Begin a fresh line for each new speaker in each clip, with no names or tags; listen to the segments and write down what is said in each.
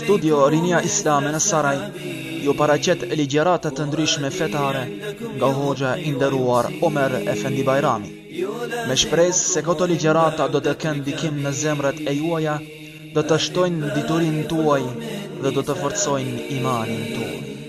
Studio Rinia Islame në Saraj ju paraqet ligjërata të ndryshme fetare nga hoxha i nderuar Omer Efendi Bajrami. Me shpresë se këto ligjërata do të kenë ndikim në zemrat e juaja, do të shtojnë diturinë tuaj dhe do të forcojnë imanin tuaj.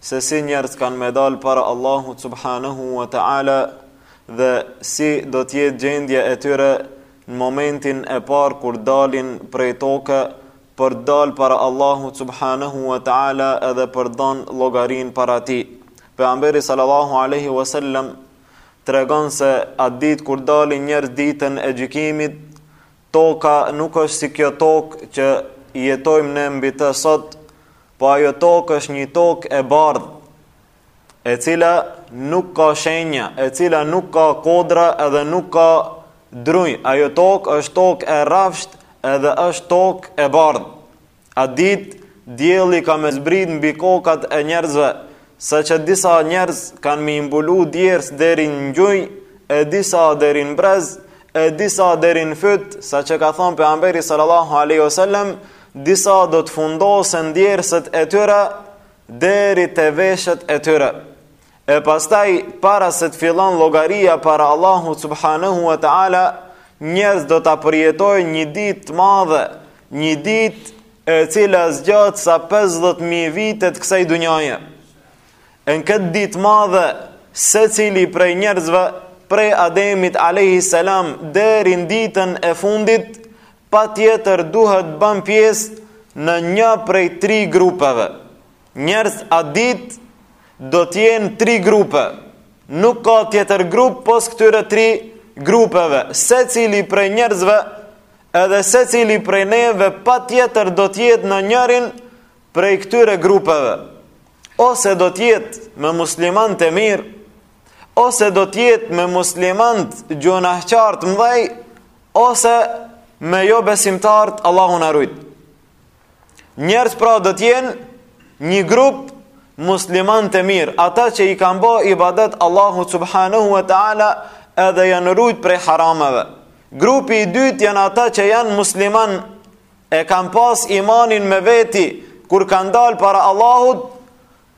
se si njerëz kanë me dal para Allahut subhanahu wa taala dhe si do të jetë gjendja e tyre në momentin e parë kur dalin prej toke për të dal para Allahut subhanahu wa taala edhe për dhon llogarinë para tij. Pejgamberi sallallahu alaihi wasallam tregon se atë ditë kur dalin njerëz ditën e gjykimit Toka nuk është si kjo tokë që jetojmë ne mbi të sot, po ajo tokë është një tokë e bardhë, e cila nuk ka shenja, e cila nuk ka kodra edhe nuk ka druj. Ajo tokë është tokë e rrafsht edhe është tokë e bardhë. Atë ditë, dielli ka me zbrit mbi kokat e njerëzve, saqë disa njerëz kanë m'i mbulu djersët deri në gjuj, e disa deri në brez, e disa deri në fyt, siç ka thonë Pejgamberi sallallahu aleyhu sallem, disa do të fundosen në djersët e tyre, deri te veshët e tyre. E pastaj para se të fillon llogaria para Allahut subhanahu wa taala, njerëz do ta përjetojnë një ditë të madhe, një ditë e cila zgjat sa 50000 vite të kësaj dunjaje. E në këtë ditë të madhe, secili prej njerëzve, prej Ademit alayhi salam deri në ditën e fundit, patjetër duhet të bën pjesë në një prej tri grupeve. Njerëz atë ditë do të jenë tri grupe. Nuk ka tjetër grup pos këtyre tri grupeve. Secili prej njerëzve edhe secili prej neve patjetër do të jetë në njërin prej këtyre grupeve. Ose do të jetë me muslimanët e mirë, ose do të jetë me muslimanët gjunahqarë të mdhej, ose me jobesimtarët, Allahu na rujtë. Njerëz pra do të jenë një grup musliman të mirë, ata që i kanë ba ibadet Allahut subhanahu wa taala edhe janë rujt prej harameve. Grupi i dytë janë ata që janë musliman e kanë pas imanin me veti kur kanë dalë para Allahut,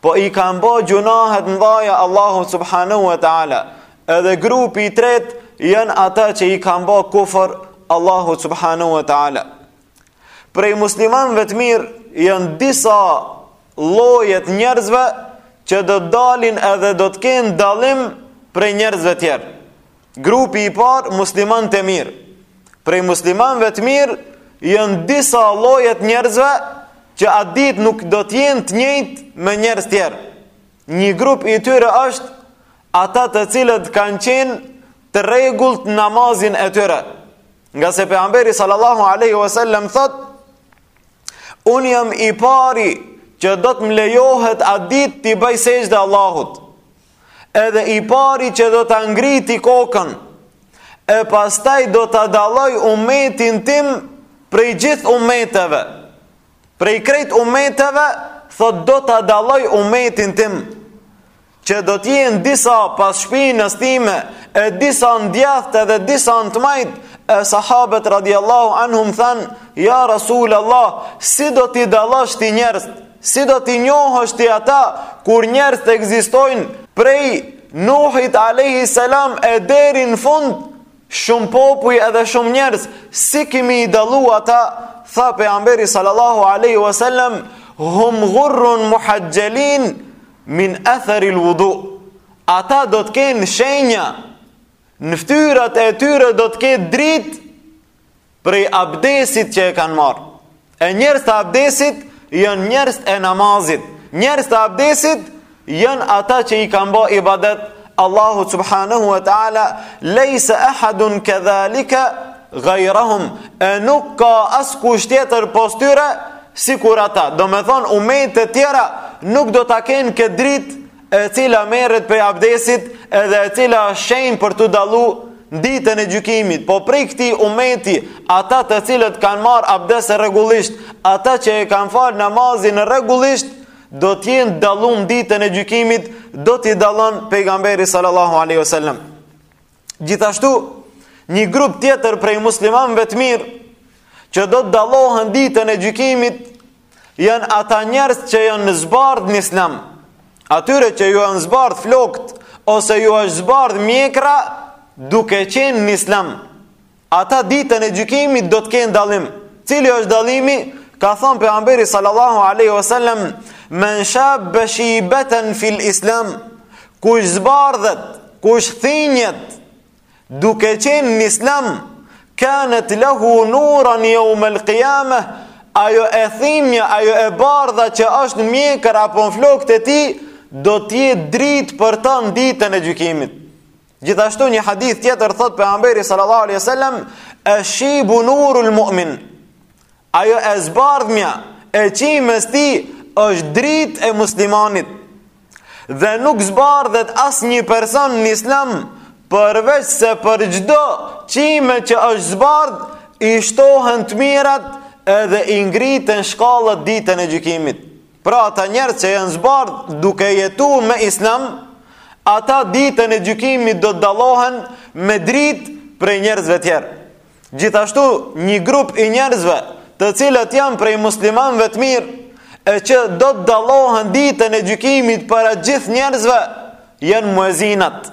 po i kanë ba gjunahet e mdhaja Allahut subhanahu wa taala. Edhe grupi i tretë janë ata që i kanë ba kufër Allahut subhanahu wa taala. Prej muslimanëve të mirë janë disa lloje të njerëzve që do të dalin edhe do të kenë dallim prej njerëzve të tjerë. Grupi i parë muslimanët e mirë. Prej muslimanëve të mirë janë disa lloje të njerëzve që atë ditë nuk do të jenë të njëjtë me njerëz të tjerë. Një grup i tyre është ata të cilët kanë qenë të rregullt në namazin e tyre. Ngase pejgamberi sallallahu alaihi wasallam thotë unë jam i pari që do të më lejohet atë ditë t'i bëj sexhde Allahut. Edhe i pari që do ta ngrit kokën e pastaj do ta dalloj umetin tim prej gjithë umeteve. Prej krejt umeteve thotë do ta dalloj umetin tim. që do t'jenë disa pas shpinës time, e disa në djathtë edhe disa në të majtë, e sahabët radiallahu anhum thanë, ja Rasul Allah, si do t'i dallash ti njerëzit, si do t'i njohësh ti ata, kur njerëz të ekzistojnë prej Nuhit Alehi Selam e deri në fund, shumë popuj edhe shumë njerëz, si ki me i dallu ata, tha pejgamberi sallallahu Alehi Veselem, hum gurrun muhajgjelin, Min athari al-wudu. Ata do të kenë shenja në fytyrat e tyre do të ketë dritë prej abdesit që e kanë marrë. E njerëz të abdesit janë njerëzit e namazit. Njerëz të abdesit janë ata që i kanë ba ibadet Allahu subhanahu wa taala, "Leysa ahadun kadhalika Ghayrahum, e nuk ka askush tjetër pos tyre sikur ata. Domethënë umetet e tjera nuk do ta kenë këtë dritë e cila merret prej abdesit edhe e cila është shenjë për t'u dallu n'ditën e gjykimit. Po prej këtij umeti, ata të cilët kanë marrë abdes rregullisht, ata që e kanë fal namazin rregullisht, do të jenë dallu n'ditën e gjykimit, do t'i dallon pejgamberi sallallahu alaihi wasallam. Gjithashtu, një grup tjetër prej muslimanëve të mirë që do të dallohen ditën e gjykimit janë ata njerëz që janë zbardh në Islam. Atyre që ju janë zbardh flokët ose ju është zbardh mjekra duke qenë në Islam. Ata ditën e gjykimit do të kenë dallim. Cili është dallimi? Ka thënë pejgamberi sallallahu alaihi wasallam, "Men shaba shaybatan fil Islam, kush zbardhet, kush thinjet duke qenë në Islam, kanat lahu nuran yawm al-qiyamah." Ajo e thinja, ajo e bardha që është në mjekër apo në flokët e tij, do të jetë dritë për ta në ditën e gjykimit. Gjithashtu një hadith tjetër thot pejgamberi sallallahu alaihi wasallam, "Esh-shejbu nurul mu'min." Ajo e zbardhmja e qimës tij është dritë e muslimanit. Dhe nuk zbardhet asnjë person në islam përveç se për çdo qime që është zbardh i shtohen të mirat edhe i ngriten shkallët ditën e gjykimit. Pra ata njerëz që janë zbardh duke jetu me Islam, ata ditën e gjykimit do të dallohen me dritë prej njerëzve tjerë. Gjithashtu, një grup i njerëzve, të cilët janë prej muslimanëve të mirë, e që do të dallohen ditën e gjykimit para gjithë njerëzve, janë muezinat.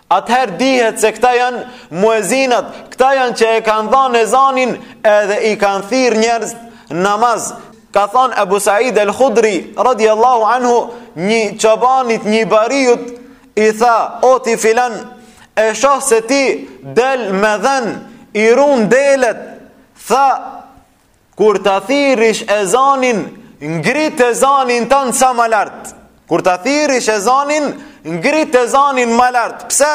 Atëherë dihet se këta janë muezinat, këta janë që e kanë dhanë ezanin edhe i kanë thirrë njerëz namaz. Ka thonë Ebu Said el Khudri, radi Allahu anhu, një çobanit, një bariut, i tha, o ti filan, e shoh se ti del me dhen, i run delet, tha, Kur ta thirrish ezanin, ngrite zanin tand sa më lart. Kur ta thirrish ezanin, ngrite zanin më lart. Pse?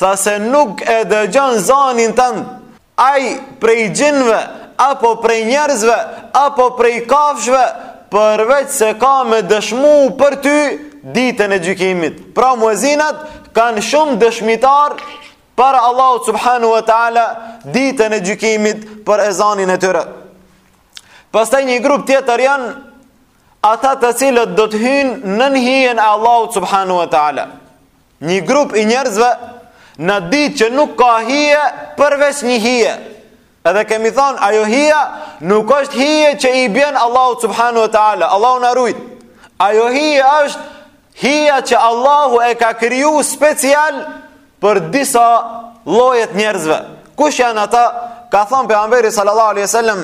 Tha se nuk e dëgjon zanin tand ai prej xhinve apo prej njerëzve apo prej kafshëve përveç se ka me dëshmu për ty ditën e gjykimit. Pra muezinat kanë shumë dëshmitar para Allahut subhanehu we ta'ala ditën e gjykimit për ezanin e tyre. Pastaj një grup tjetër janë ata të cilët do të hyjnë nën hijen e Allahut subhanehu we ta'ala. Një grup i njerëzve n'at ditë që nuk ka hije përveç një hije. Edhe kemi thonë, ajo hija nuk është hije që i bjen Allahu subhanehu we ta'ala, Allahu na rujt. Ajo hije është hija që Allahu e ka kriju special për disa lloje t'njerëzve. Kush janë ata? Ka thonë pejgamberi sallallahu alaihi wasallam,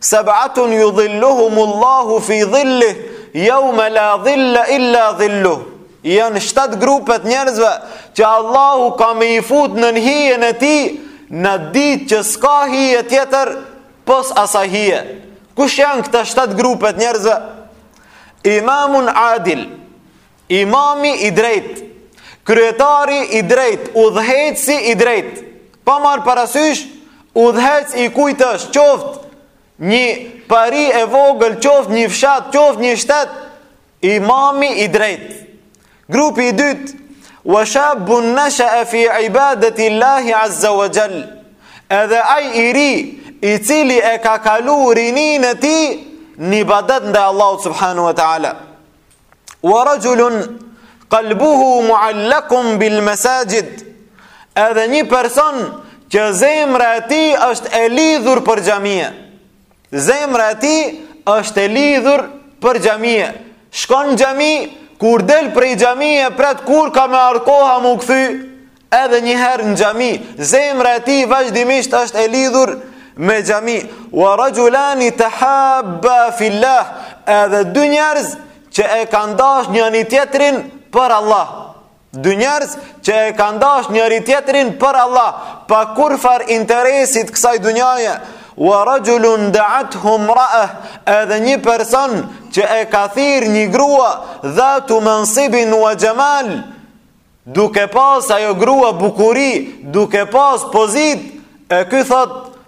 seb'atun judhil-luhumullahu fi dhillih, jeume la dhilla illa dhilluhu. Janë shtatë grupe t'njerëzve që Allahu ka me i fut nën hijen e tij n'at ditë që s'ka hije tjetër pos asaj hije. Kush janë këta shtatë grupe t'njerëzve? Imamun Adil, imami i drejtë, kryetari i drejtë, udhëheqësi i drejtë. Pa marrë parasysh, udhëheqës i kujt është, qoftë një pari e vogël, qoftë një fshat, qoftë një shtet, Imami i drejt. Grupi i dytë, wa shabun nasha'a fi ibadati Allahi azza wa jall. Edhe ai i ri, i cili e ka kalu rininë e tij në ibadet ndaj Allahu subhanahu wa ta'ala. Wa rajulun qalbuhu mu'allakun bil masajid. Edhe një person që zemra e tij është e lidhur për xhamie. Zemra e tij është e lidhur për xhamie. Shkon në xhami, kur del prej xhamie, pret kur ka me ardh koha m'u kthy, edhe njëherë në xhami. Zemra e tij vazhdimisht është e lidhur me xhami. Wa rajulani tahabba fillah, edhe dy njerëz që e kanë dash njëni tjetrin për Allah. Dy njerëz që e kanë dash njëri tjetrin për Allah, pa kurfar interesit kësaj dunjaje. Wa rajulun da'athu imra'ah, edhe një person që e ka thirr një grua dhatu mansibin wa jamal, duke pas ajo grua bukuri, duke pas pozitë, e ky thotë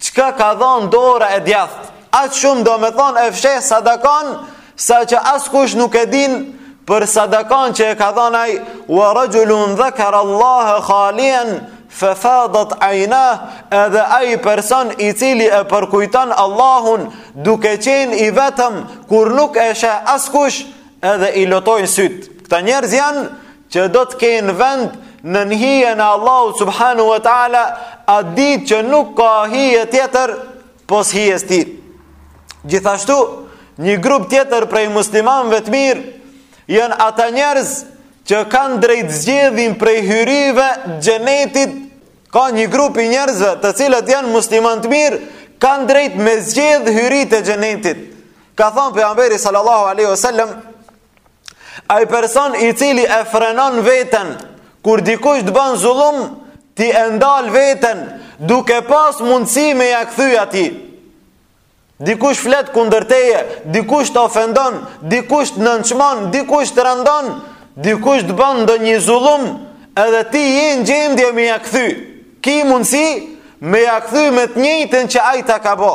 Çka ka dhon dora e djathtë. Aq shumë domethon e fsheh sadakan, saqë askush nuk e din për sadakan që e ka dhon ai, wa rajulun dhakara Allaha khalian, fe fadat ajnah, edhe ai person i cili e përkujton Allahun, duke qenë i vetëm, kur nuk e sheh askush, edhe i lotojnë sytë. Këta njerëz janë, që do të kenë vend nën hijen e Allahu subhanahu wa ta'ala a ditë që nuk ka hije tjetër pos hijes tij gjithashtu një grup tjetër prej muslimanve të mirë janë ata njerëz që kanë drejt zgjedhin prej hyrive të xhenetit ka një grup i njerëzve të cilët janë musliman të mirë kanë drejt me zgjedh hyrit e xhenetit ka thonë pejgamberi sallallahu alejhi wa sallam Ai person i cili e frenon veten kur dikush të ban zullum, ti e ndal veten duke pas mundësi me ja kthy atij. Dikush flet kundër teje, dikush të ofendon, dikush të nënçmon, dikush të randon, dikush të ban ndonjë zullum, edhe ti je në gjendje me ja kthy. Ki mundësi me ja kthy me të njëjtën që ai ta ka bo.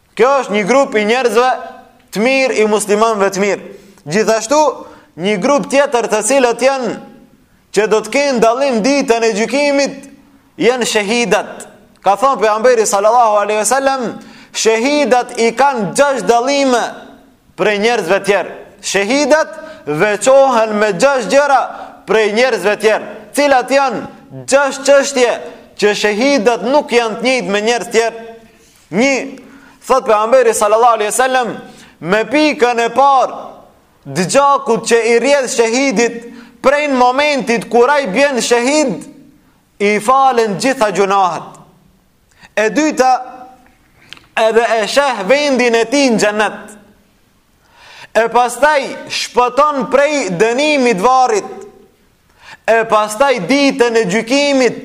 Kjo është një grup i njerëzve të mirë, i muslimanëve të mirë. Gjithashtu, një grup tjetër të cilët janë që do të kenë dallim ditën e gjykimit, janë shehidat. Ka thonë pejgamberi sallallahu alejhi ve sellem, shehidat i kanë gjashtë dallime prej njerëzve të tjerë. Shehidat veçohen me gjashtë gjëra prej njerëzve të tjerë. Cilat janë gjashtë çështje që shehidat nuk janë të njëjtë me njerëz të tjerë? Një, thot pejgamberi sallallahu alaihi sallam, me pikën e parë, të gjakut që i rrjedh shehidit, prej momentit kur ai bjen shehid, i falen gjitha gjynahet. E dyta, edhe e sheh vendin e tij në xhennet. E pastaj, shpëton prej dënimit t'varrit, E pastaj ditën e gjykimit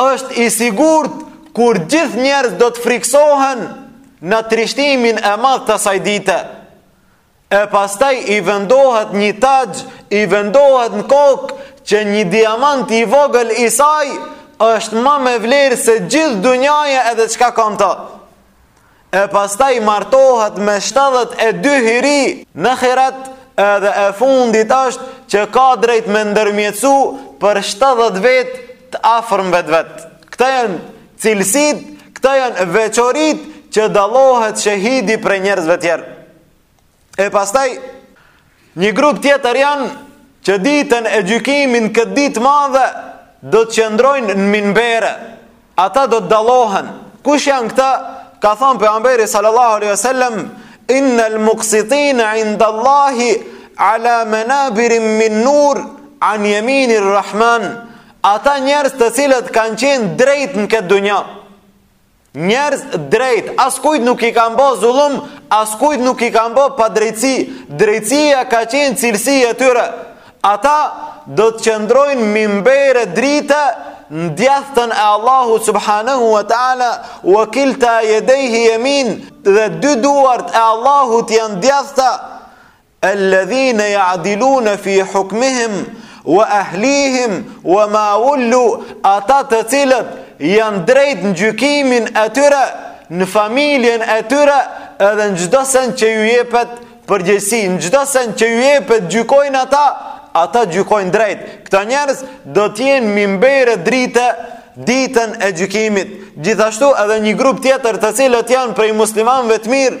është i sigurt kur gjithë njerëz do të frikësohen nga trishtimi i madh i asaj dite. E pastaj i vendohet një taxh, i vendohet në kokë që një diamant i vogël i saj është ma me vlerë se gjithë dunjaja edhe çka ka n'to. e pastaj martohet me 72 hyri në ahiret, edhe e fundit është që ka drejt me ndërmjetësu për 70 vetë të afërm vet vet. Këta janë cilësitë, këta janë veçoritë që dallohet shehidi prej njerëzve tjerë. E pastaj një grup tjetër janë që ditën e gjykimin këtë ditë madhe do të qëndrojnë në minbere. Ata do të dallohen. Kush janë këta? Ka thonë pejgamberi sallallahu alaihi wasallam, "Inna al-muqsitin 'inda Allahi 'ala manabira min nur an yaminir rahman." Ata njerëz të cilët kanë qenë drejt në këtë dunja. Njerëz drejt, askujt nuk i kanë bo zullum, askujt nuk i kanë bo padrejtësi. Drejtësia ka qenë cilësi e tyre. Ata do të qëndrojnë n'minbere drite në djathtën e Allahu subhanahu wa ta'ala wa kilta jedejhi jemin dhe dy duart e Allahut janë t'djathta Alladhina ya'diluna fi hukmihim wa ahlihim wa ma wullu ata të cilët janë drejt në gjykimin e tyre në familjen e tyre edhe në çdo send që ju jepet përgjegjësi në çdo send që ju jepet gjykojnë ata ata gjykojnë drejt këta njerëz do të jenë n'minbere drite ditën e gjykimit gjithashtu edhe një grup tjetër të cilët janë prej muslimanëve të mirë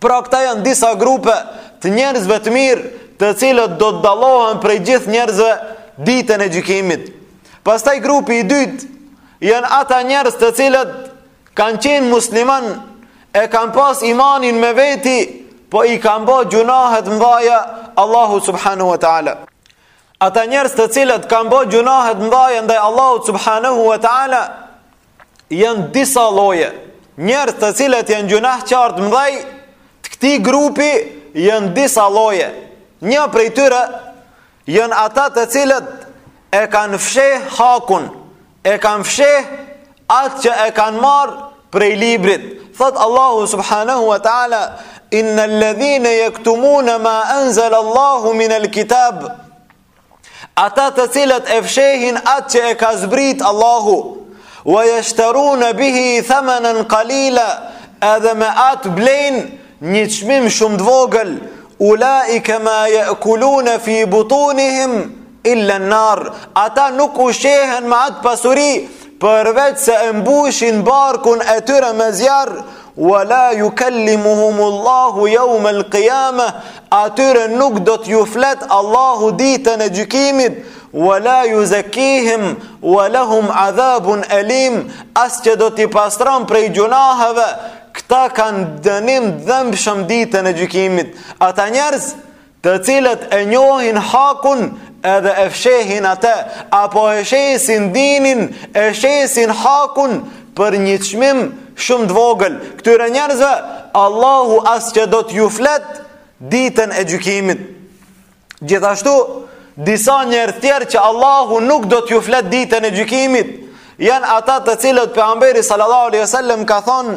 Pra këta janë disa grupe të njerëzve të mirë, të cilët do të dallohen prej gjithë njerëzve ditën e gjykimit. Pastaj grupi i dytë janë ata njerëz të cilët kanë qenë musliman e kanë pas imanin me veti, po i kanë bo gjynahe t'mdhaja Allahut subhanahu wa taala. Ata njerëz të cilët kanë bo gjynahe t'mdhaja ndaj Allahut subhanahu wa taala, janë disa lloje Njerëz të cilët janë gjunah qarë t'mdhej Te ky grupi janë disa lloje Një prej tyre janë ata të cilët e kanë fsheh hakun E kanë fsheh atë që e kanë marrë prej librit Thotë Allahu subhanahu wa ta'ala Inna alladhina yaktumuna ma anzala Allahu min alkitab Ata të cilët e fshehin atë që e ka zbrit Allahu, wa yashtarun bihi thamanan qalila, edhe me atë blejnë një çmim shumë të vogël, ulaika ma ya'kuluna fi butunihim illa an-nar. Ata nuk ushqehen me atë pasuri përveç se e mbushin barkun e tyre me zjarr Wa la yukallimuhum Allahu yawm al-qiyamah atyre nuk do t'ju flet Allahu ditën e gjykimit wa la yuzakkihim wa lahum adhabun alim as që do t'i pastron prej gjunaheve këta kanë dënim dhëmbshëm ditën e gjykimit ata njerëz të cilët e njohin hakun edhe e fshehin atë, apo e shesin dinin, e shesin hakun për një çmim shumë të vogël. Këtyre njerëzve, Allahu as që do t'ju flet ditën e gjykimit. Gjithashtu, disa njerëz tjerë që Allahu nuk do t'ju flet ditën e gjykimit, janë ata të cilët Pejgamberi sallallahu alaihi sallam ka thonë,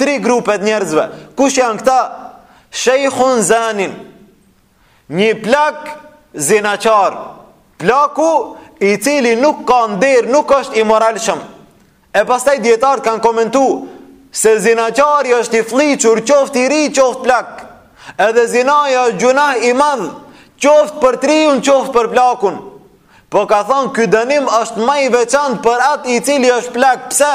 Tri grupe t'njerëzve. Kush janë këta? Shejhun zanin. Një plak zinaqar. Plaku i cili nuk ka nder, nuk është i moralshëm. E pastaj dijetarët kanë komentu se zinaqari është i flliqur, qoftë i ri, qoftë plak. Edhe zinaja është gjunah i madh, qoftë për t'riun, qoftë për plakun. Po ka thonë, ky dënim është ma i veçantë për atë i cili është plak, pse?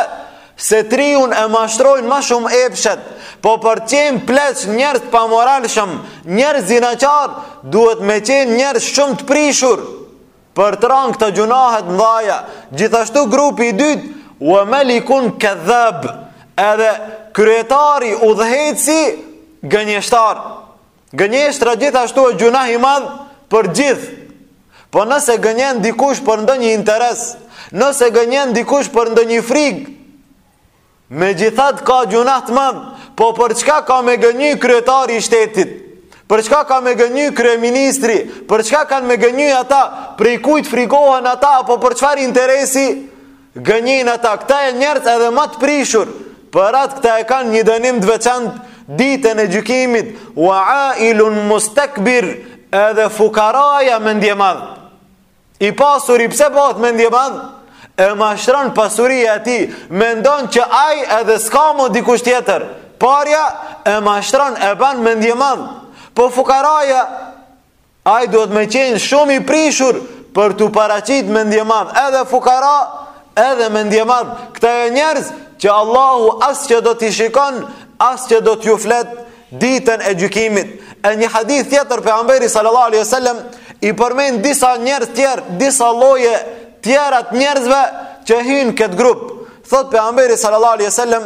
Se t'riun e mashtrojnë ma shumë epshet, po për t'qenë pleq njerëz t'pamoralshëm, njerëz zinaqarë, duhet me qenë njerëz shumë të prishur. Për të ra n'këto gjunahe t'mdhaja, gjithashtu grupi i dytë, wa malikun kadhab, edhe kryetari udhëheqësi gënjeshtar. Gënjeshtra gjithashtu ë gjunah i madh për gjithë. Po nëse gënjen dikush për ndonjë interes, nëse gënjen dikush për ndonjë frikë, megjithatë ka gjunah të madh. Po për çka ka me gënjy kryetari i shtetit? Për çka ka me gënjy kryeministri? Për çka kanë me gënjy ata? Prej kujt frikohen ata apo për çfarë interesi? Gënjejnë ata, këta janë njerëz edhe më të prishur. Për atë këta e kanë një dënim të veçantë ditën e gjykimit, wa ailun mustakbir, edhe fukaraja mendjemadh. I pasuri pse bëhet mendjemadh? E mashtron pasuria e tij, mendon që ai edhe s'ka më dikush tjetër. Parja e mashtron e bën mendjemadh. Po fukaraja Ai duhet me qenë shumë i prishur për t'u paraqit mendjemadh edhe fukara, edhe mendjemadh. Këta janë njerëz që Allahu as që do t'i shikon, as që do t'ju flet ditën e gjykimit. E një hadith tjetër pejgamberi sallallahu alaihi sallam, i përmend disa njerëz tjerë, disa lloje tjera t'njerëzve që hyn në këtë grup. Thotë pejgamberi sallallahu alaihi sallam,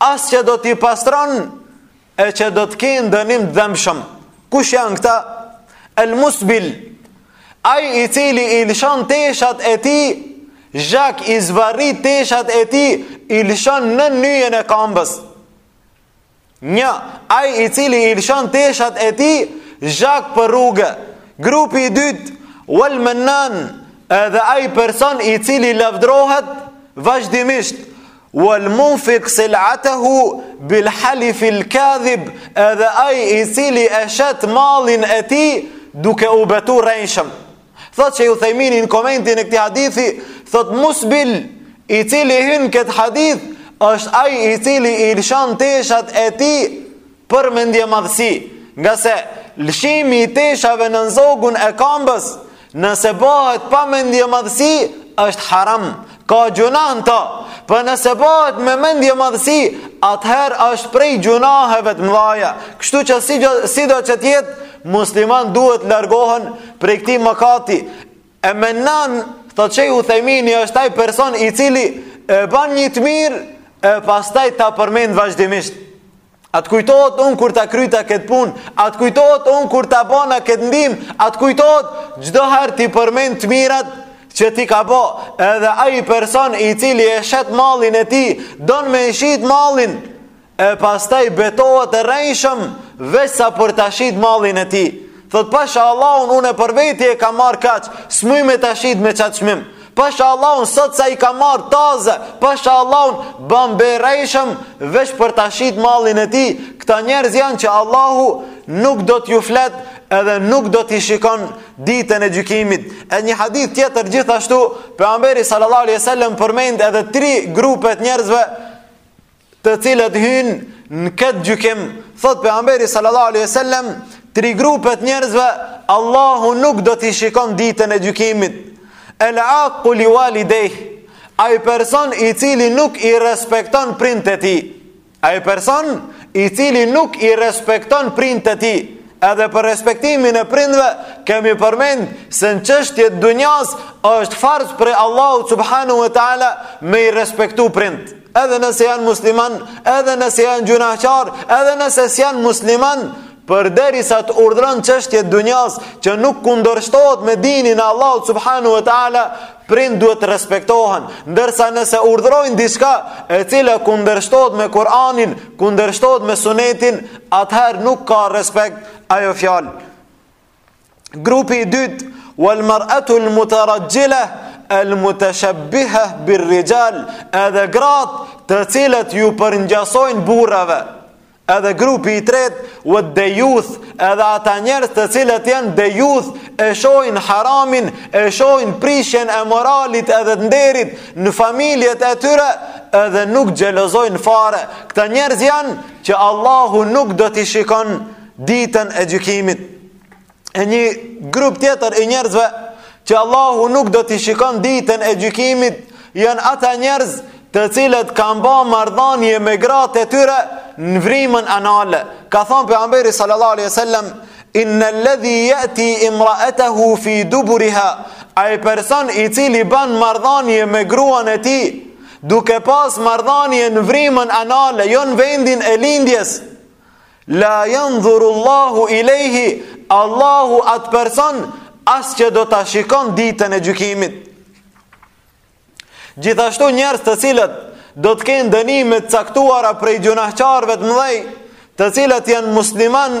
as që do t'i pastron e që do të kenë dënim të dhembshëm. Kush janë këta? El Musbil, ai i cili i lëshon teshat e tij zhag, i zvarrit teshat e tij, i lëshon nën nyjen e kambës. Një, ai i cili i lëshon teshat e tij zhag për rrugë. Grupi i dytë, Wal Mannan, edhe ai person i cili lavdrohet vazhdimisht Wal munfiq sil'atahu bil halif al kadhib, edhe ai i cili e shet mallin e tij duke u betuar rrejshëm. Thotë sheh Uthejmini në komentin e këtij hadithi, thotë musbil i cili hyn në këtë hadith, është ai i cili i lëshon teshat e tij Për mendjemadhësi, ngase lëshimi i teshave nën zogun e kambës, nëse bëhet pa mendjemadhësi, është haram, ka gjunah në ta, po nëse bëhet me mendjemadhësi, atëherë është prej gjunaheve të mdhaja, kështu që si, sido që të jetë, muslimanët duhet të largohen prej këtij mëkati, e menan, thotë sheh Uthejmini, është ai person i cili e ban një të mirë, e pastaj ta përmend vazhdimisht. A të kujtohet unë kur ta kryta këtë punë? A të kujtohet unë kur ta bona këtë ndihmë? A të kujtohet, çdo herë t'i përmend të mirat që t'i ka bo. Edhe ai person i cili e shet mallin e tij, don me shit mallin, e pastaj betohet rrejshëm, veç sa për ta shit mallin e tij. Thotë pasha Allahun unë për veti e kam marrë kaq, smuj me ta shit me qat çmim. Pasha Allahun sot sa i kam marrë taze, pasha Allahun bën be rrejshëm veç për ta shit mallin e tij. Këta njerëz janë që Allahu nuk do t'ju flet edhe nuk do t'i shikon ditën e gjykimit. E një hadith tjetër gjithashtu, pejgamberi sallallahu alejhi ve sellem përmend edhe tri grupe t'njerëzve të cilët hynë në këtë gjykim, thot pejgamberi sallallahu alaihi wasallam, tri grupe të njerëzve, Allahu nuk do t'i shikon ditën e gjykimit. El aqu li walidayh, ai person i cili nuk i respekton prindët e tij. Ai person i cili nuk i respekton prindët e tij. Edhe për respektimin e prindëve kemi përmend se në çështje të dunjasë është farz prej Allahut subhanahu wa taala me i respektu prindët. edhe nëse janë musliman, edhe nëse janë gjynahqar, edhe nëse s'janë musliman, përderisa të urdhëron çështje të dunjasë që nuk kundërshtohet me dinin e Allahut subhanahu wa taala, prindët duhet të respektohen, ndërsa nëse urdhërojnë diçka e cila kundërshtohet me Kur'anin, kundërshtohet me Sunetin, atëherë nuk ka respekt ajo fjalë. Grupi i dytë, wal mar'atu al mutarajjila al mutashabbiha bir rijal, edhe gratë të cilat ju përngjasojnë burrave. Edhe grupi i tretë, wad dayuth, edhe ata njerëz të cilët janë dayuth, e shohin haramin, e shohin prishjen e moralit edhe të nderit në familjet e tyre, edhe nuk xhelozojnë fare. Këta njerëz janë që Allahu nuk do t'i shikon ditën e gjykimit e një grup tjetër i njerëzve që Allahu nuk do t'i shikon ditën e gjykimit janë ata njerëz të cilët kanë ba marrëdhanie me gratë e tyre në vrimën anale ka thanë pejgamberi sallallahu alaihi wasallam inna ledhi jeti imraetehu fi duburiha ai person i cili ban marrëdhanie me gruan e tij duke pas marrëdhanie në vrimën anale jo në vendin e lindjes La yanzuru Allahu ilayhi, Allahu at person as që do ta shikon ditën e gjykimit. Gjithashtu njerëz të cilët do të kenë dënime të caktuara prej gjunahqarëve të mëdhej, të cilët janë musliman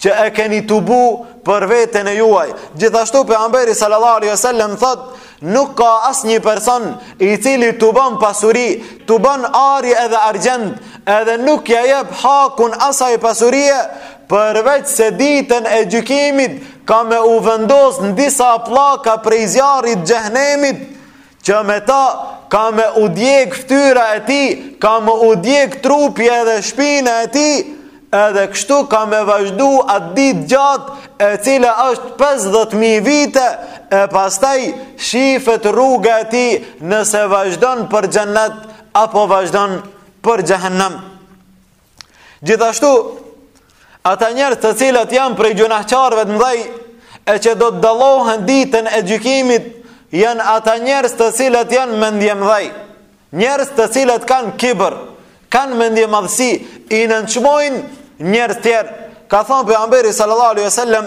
që e keni tubu për veten e juaj. Gjithashtu pejgamberi sallallahu alaihi wasallam thot, nuk ka asnjë person i cili tubon pasuri, tubon ari edhe argjend, edhe nuk ja jep hakun asaj pasurie përveçse ditën e gjykimit ka me u vendos në disa pllaka prej zjarrit xhehenemit që me ta ka me u djeg ftyra e tij, ka me u djeg trupi edhe shpina e tij, edhe kështu ka me vazhdu atë ditë gjatë e cila është 50.000 vite e pastaj shifet rruga e tij nëse vazhdon për xhennet apo vazhdon për xhehennem. Gjithashtu, ata njerëz të cilët janë prej gjunahqarëve të mdhej, e që do të dallohen ditën e gjykimit, janë ata njerëz të cilët janë mendje mdhej, njerëz të cilët kanë kibër, kanë mendje madhësi, i nënçmojnë njerëz tjerë. Ka thonë pejgamberi sallallahu alaihi wasallam,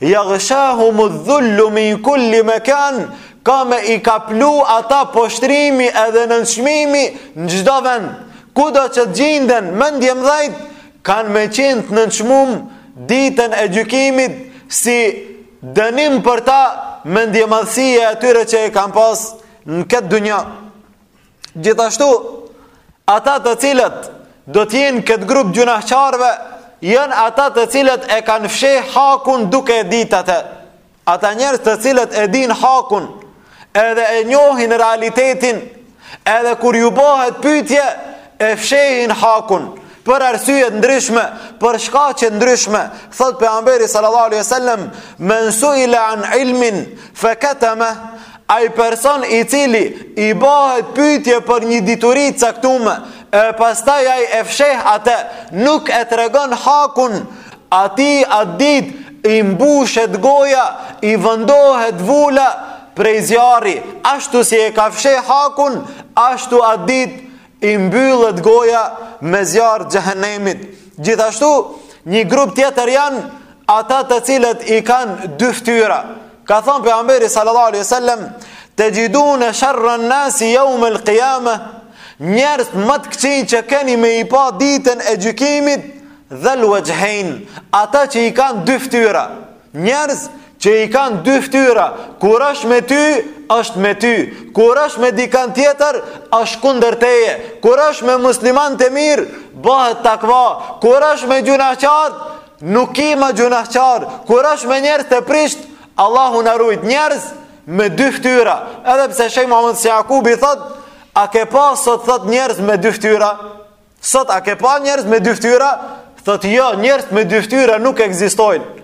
Jagshahumu dhullu min kulli mekan, ka me i kaplu ata poshtrimi edhe nënçmimi në çdo vend. Kudo që të gjinden mendjemdhajt, kanë me qenë të nënçmum ditën e gjykimit si dënim për ta mendjemadhësia e tyre që e kanë pas në këtë dunja. Gjithashtu, ata të cilët do të jenë këtë grup gjunahqarëve, janë ata të cilët e kanë fsheh hakun duke e ditë atë. Ata njerëz të cilët e dinë hakun, edhe e njohin realitetin, edhe kur ju bëhet pyetje, e fshehin hakun për arsye të ndryshme, për shkaqe të ndryshme, thot pejgamberi sallallahu alejhi ve sellem, "Men su'ila an ilmin fakatamah" Ai person i cili i bëhet pyetje për një dituri të caktuar, e pastaj ai e fsheh atë, nuk e tregon hakun, atij atë ditë i mbushet goja, i vendohet vula prej zjarri, ashtu si e ka fsheh hakun, ashtu atë ditë i mbyllet goja me zjarr xhehenemit. Gjithashtu, një grup tjetër janë ata të cilët i kanë dy fytyra. Ka thënë pejgamberi sallallahu alaihi wasallam, "Tejiduna sharra an-nas yawm al-qiyamah" Njerëz më të këqinj që keni me i pa ditën e gjykimit dhel uajhein, ata që i kanë dy fytyra. Njerëz që i kanë dy ftyra, kur është me ty, është me ty, kur është me dikan tjetër, është kundër teje, kur është me musliman të mirë, bëhet takva, kur është me gjunahqarë, nuk ki ma gjunahqarë, kur është me njerëz të prishtë, Allahu na rujt njerëz me dy ftyra, edhe pse sheh Muhammed Jakubi thotë, a ke pa sot thotë njerëz me dy ftyra? Sot a ke pa njerëz me dy fytyra? Thotë jo, njerëz me dy fytyra nuk ekzistojnë.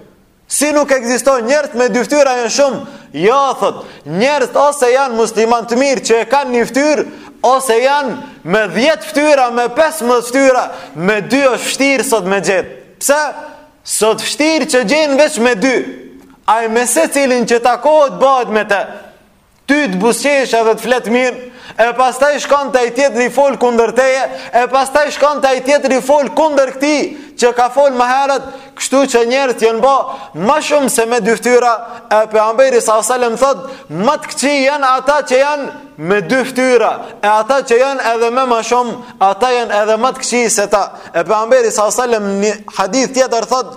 Si nuk ekzistojnë njerëz me dy fytyra janë shumë. Jo, thotë, njerëz ose janë musliman të mirë që e kanë një fytyrë ose janë me 10 fytyra, me 15 fytyra, me dy është vështirë sot me gjet. Pse? Sot vështirë që gjen veç me dy. Ai me secilin që takohet bëhet me të. Ty të buzëqesh edhe të flet mirë, e pastaj shkon te ai tjetri fol kundër teje, e pastaj shkon te ai tjetri fol kundër këtij që ka fol më herët, kështu që njerëzit janë bo ma shumë se me dy fytyra, e pejgamberi sa selam thot, ma të këqij janë ata që janë me dy fytyra, e ata që janë edhe me ma shumë, ata janë edhe ma të këqij se ta. E pejgamberi sa selam një hadith tjetër thot,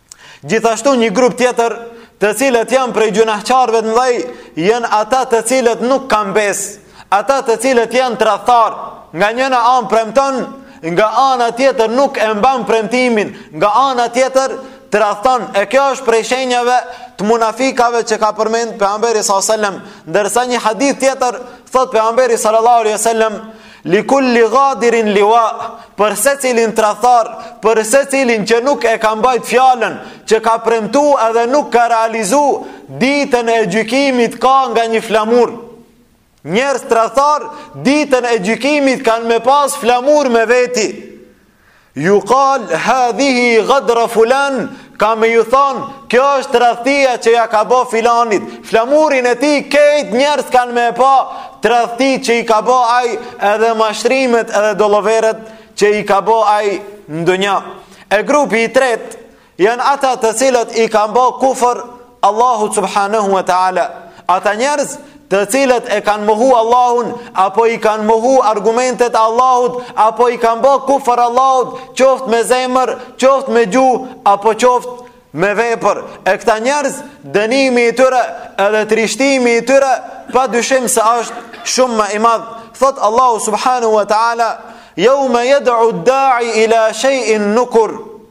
Gjithashtu një grup tjetër të cilët janë prej gjynahqarëve të mëdhej, janë ata të cilët nuk kanë besë, ata të cilët janë tradhtar, nga njëna anë premton, nga ana tjetër nuk e mban premtimin, nga ana tjetër tradhton. E kjo është prej shenjave të munafikave që ka përmend pejgamberi sallallahu alajhi wasallam, ndërsa një hadith tjetër thot pejgamberi sallallahu alajhi wasallam Li kulli gadirin liwa, për secilin tradhtar, për secilin që nuk e ka mbajt fjallën, që ka premtu edhe nuk ka realizu, ditën e gjykimit ka nga një flamur. Njerëz tradhtar, ditën e gjykimit kanë me pas flamur me veti. Jukal hadhihi gadra fulan, ka me ju thon, kjo është tradhtia që ja ka bo filanit. Flamurin e tij, kejt njerëzt kanë me e pa, tradhtit që i ka bo ai edhe mashtrimet edhe dallaveret që i ka bo ai në dunja. E grupi i tretë, Janë ata të cilët i kanë bë kufër Allahut subhanahu wa taala. Ata njerëz të cilët e kanë mohu Allahun apo i kanë mohu argumentet e Allahut apo i kanë bë kufër Allahut, qoftë me zemër, qoftë me gjuhë apo qoftë me vepër. E këta njerëz dënimi i tyre edhe trishtimi i tyre pa dyshim se është shumë ma i madh. Thot Allahu subhanahu wa taala: "Yawma yad'u ad-da'i ila shay'in nukur"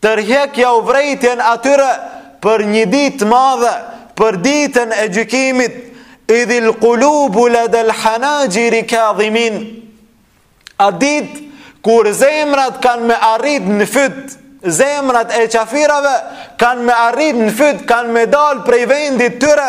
Tërhiqjau vrejtjen atyre për një ditë të madhe, për ditën e gjykimit, idhil kulubu ledel hanaxhiri kadhimin. At ditë kur zemrat kanë me arrit në fyt, zemrat e qafirave kanë me arrit në fyt, kanë me dal prej vendit tyre,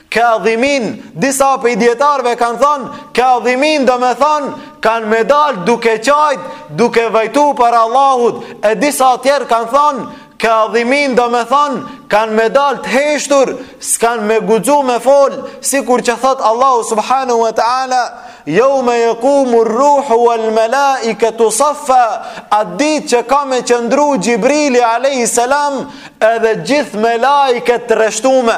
Kadhimin, disa prej dijetarve kanë thonë, kadhimin domethënë, kanë me dalë duke qajtë, duke vajtu para Allahut, e disa tjerë kanë thanë, kadhimin domethënë, kanë me dalë të heshtur, s'kanë me guxu me folë, sikur që thotë Allahu subhanahu wa ta'ala, jeume jekumu rruhu vel melaiketu saffa, atë ditë që ka me qëndru Xhibrili a.s. edhe gjithë melaiket të rreshtume,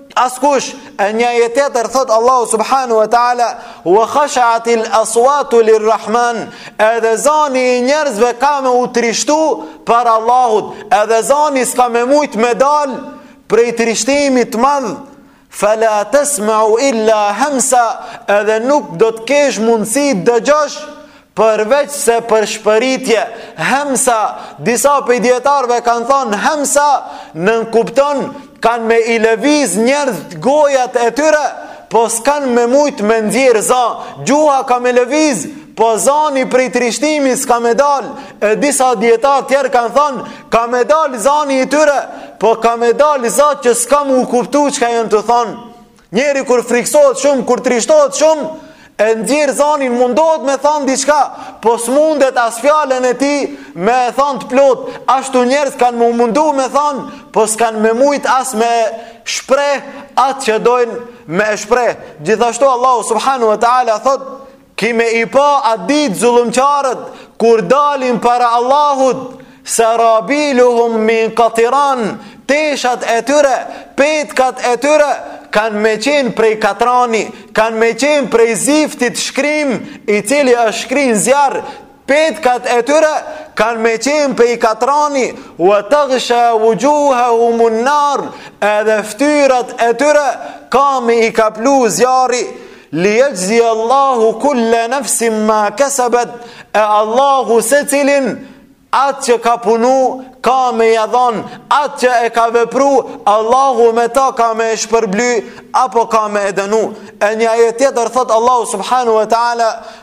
Askush E në ajet tjetër thot Allahu subhanahu wa taala wa khashat al aswat lir rahman edhe zani i njerëzve ka me u trishtu para Allahut edhe zani s'ka me mujt me dal prej trishtimit të madh fala tasma'u illa hamsa edhe nuk do të kesh mundësi të dëgjosh Përveç se përshpëritje, hemsa, disa prej dijetarëve kanë thonë, hemsa nënkupton kanë me i leviz njerëzit gojat e tyre, po s'kanë me mujtë me nxjerrë za, gjuha ka me leviz, po zani prej trishtimit s'ka me dalë, e disa dijetarë tjerë kanë thonë, ka me dalë zani i tyre, po ka me dalë za që s'ka mu kuptu çka janë tu thanë. Njeri kur friksohet shumë, kur trishtohet shumë, e nxjerr zanin mundohet me thanë diçka, po s'mundet as fjalën e tij me e thanë të plotë, ashtu njerëzit kanë mu mundu me thanë, po s'kanë me mujt as me shpreh atë që dojnë me shpreh. Gjithashtu Allahu subhanahu wa ta'ala thotë, Ki me i pa atë ditë zullumqarët kur dalin para Allahut, serabiluhum min katiran, teshat e tyre, petkat e tyre, kanë me qenë prej katrani, kanë me qenë prej ziftit shkrim', i cili është shkri n'zjarr, Petkat e tyre kanë me qenë prej katrani, ue tegsha uxhuhehumun nar, edhe ftyrat e tyre ka me i kaplu zjarri, li jexhzijallahu kulle nefsin ma kesebet, e Allahu secilin atë çka ka punu, ka me ja dhan, atë që e ka vepru, Allahu me të ka me e shpërbly, apo ka me e dënu. E në ajet tjetër thotë Allahu subhanahu wa ta'ala,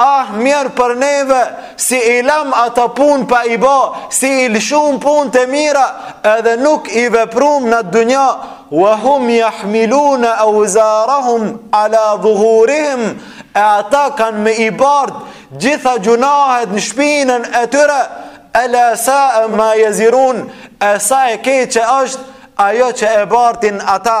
Ah mjerë për neve, si i lam ato punë pa i bo, si i lëshum punë të mira, edhe nuk i veprum në dunja, wa hum jahmilune auzarahum ala dhuhurihim, e ata kanë me i bart, gjitha gjynahet në shpinën e tyre, ela sae ma jezirun, e sa e keqe është, ajo që e bartin ata,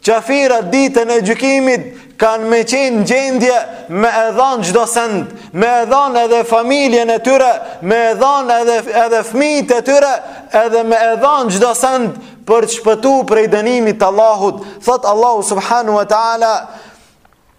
Qafirat ditën e gjykimit kanë me qenë n'gjendje me e dhan çdo send, me e dhan edhe familjen e tyre, me e dhan edhe, edhe fmijt e tyre, edhe me e dhan çdo send për të shpëtu prej dënimit t'Allahut. Thot Allahu subhanahu wa ta'ala,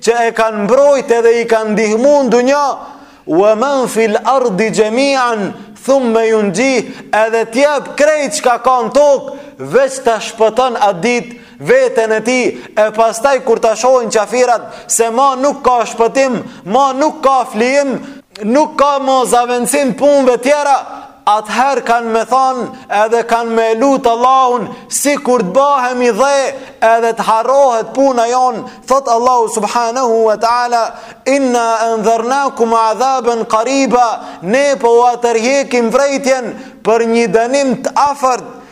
që e kanë mbrojt edhe i kanë ndihmu në dunja, ue men fil ardi xhemian, thumme junxhih, edhe t'jep krejt çka ka në tokë, veç ta shpëton atë ditë, veten e tij, e pastaj kur ta shohin qafirat, se ma nuk ka shpëtim, ma nuk ka flijim, nuk ka ma zavendsim punëve tjera, Atëherë kanë me thonë edhe kanë me e lut Allahun sikur të bahemi dhe edhe të harrohet puna jonë, thotë Allahu subhanahu wa ta'ala, inna endhernakum adhaben kariba, ne po u a tërhjekim vrejtjen për një dënim të afërt,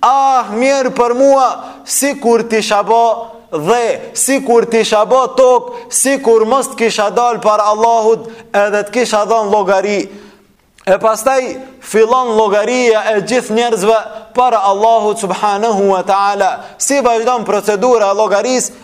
Ah, mjerë për mua, sikur t'isha bo dhe, sikur t'isha bo tokë, sikur mos të kisha dalë para Allahut edhe të kisha dhon llogari. E pastaj fillon llogaria e gjithë njerëzve para Allahut subhanahu wa ta'ala. Si vazhdon procedura e llogarisë,